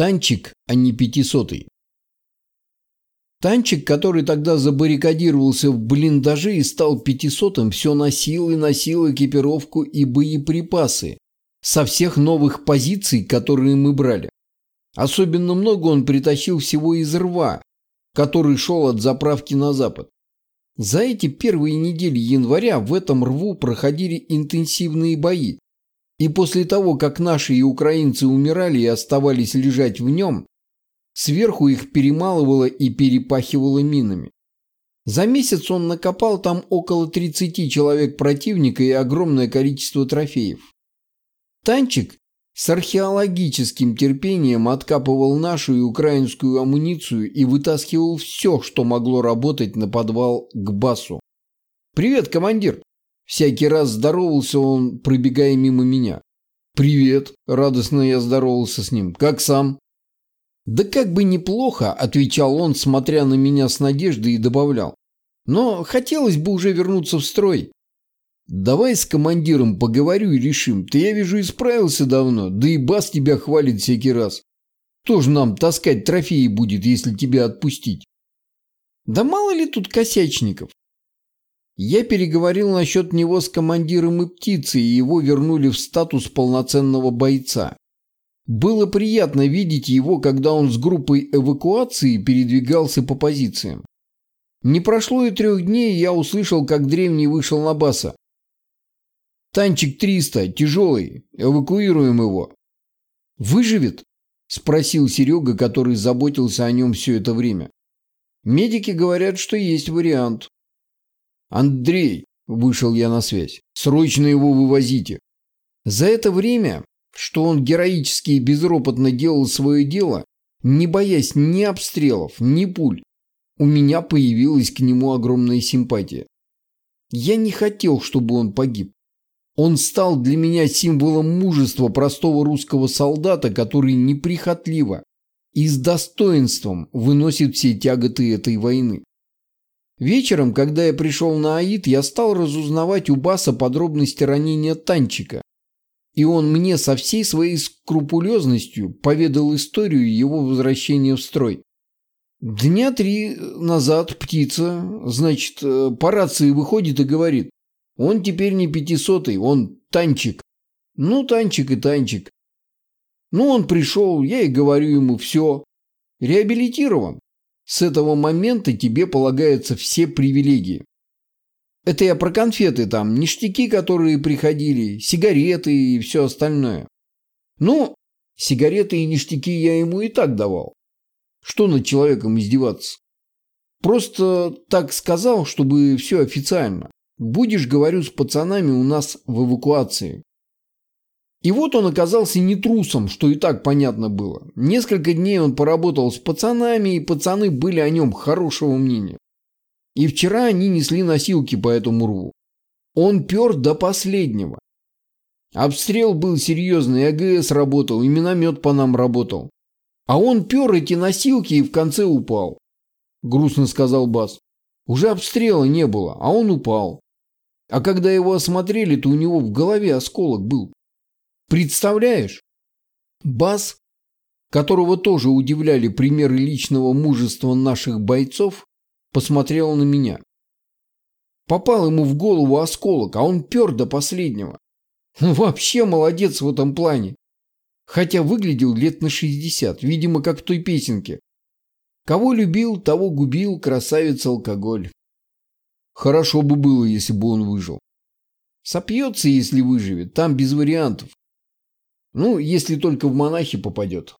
Танчик, а не пятисотый. Танчик, который тогда забаррикадировался в блиндаже и стал пятисотым, все носил и носил экипировку и боеприпасы со всех новых позиций, которые мы брали. Особенно много он притащил всего из рва, который шел от заправки на запад. За эти первые недели января в этом рву проходили интенсивные бои. И после того, как наши и украинцы умирали и оставались лежать в нем, сверху их перемалывало и перепахивало минами. За месяц он накопал там около 30 человек противника и огромное количество трофеев. Танчик с археологическим терпением откапывал нашу и украинскую амуницию и вытаскивал все, что могло работать на подвал к басу. «Привет, командир!» Всякий раз здоровался он, пробегая мимо меня. «Привет!» – радостно я здоровался с ним. «Как сам?» «Да как бы неплохо», – отвечал он, смотря на меня с надеждой и добавлял. «Но хотелось бы уже вернуться в строй». «Давай с командиром поговорю и решим. Ты, я вижу, исправился давно, да и бас тебя хвалит всякий раз. Кто же нам таскать трофеи будет, если тебя отпустить?» «Да мало ли тут косячников. Я переговорил насчет него с командиром и птицей, и его вернули в статус полноценного бойца. Было приятно видеть его, когда он с группой эвакуации передвигался по позициям. Не прошло и трех дней, я услышал, как древний вышел на баса. «Танчик 300, тяжелый, эвакуируем его». «Выживет?» – спросил Серега, который заботился о нем все это время. «Медики говорят, что есть вариант. «Андрей!» – вышел я на связь. «Срочно его вывозите!» За это время, что он героически и безропотно делал свое дело, не боясь ни обстрелов, ни пуль, у меня появилась к нему огромная симпатия. Я не хотел, чтобы он погиб. Он стал для меня символом мужества простого русского солдата, который неприхотливо и с достоинством выносит все тяготы этой войны. Вечером, когда я пришел на Аид, я стал разузнавать у Баса подробности ранения Танчика. И он мне со всей своей скрупулезностью поведал историю его возвращения в строй. Дня три назад птица, значит, э, по рации выходит и говорит, он теперь не пятисотый, он Танчик. Ну, Танчик и Танчик. Ну, он пришел, я и говорю ему, все, реабилитирован. С этого момента тебе полагаются все привилегии. Это я про конфеты там, ништяки, которые приходили, сигареты и все остальное. Ну, сигареты и ништяки я ему и так давал. Что над человеком издеваться? Просто так сказал, чтобы все официально. Будешь, говорю, с пацанами у нас в эвакуации. И вот он оказался не трусом, что и так понятно было. Несколько дней он поработал с пацанами, и пацаны были о нем хорошего мнения. И вчера они несли носилки по этому рву. Он пер до последнего. Обстрел был серьезный, АГС работал, и миномет по нам работал. А он пер эти носилки и в конце упал. Грустно сказал Бас. Уже обстрела не было, а он упал. А когда его осмотрели, то у него в голове осколок был. Представляешь? Бас, которого тоже удивляли примеры личного мужества наших бойцов, посмотрел на меня. Попал ему в голову осколок, а он пер до последнего. Вообще молодец в этом плане. Хотя выглядел лет на 60, видимо, как в той песенке. Кого любил, того губил, красавец-алкоголь. Хорошо бы было, если бы он выжил. Сопьется, если выживет, там без вариантов. Ну, если только в монахи попадет.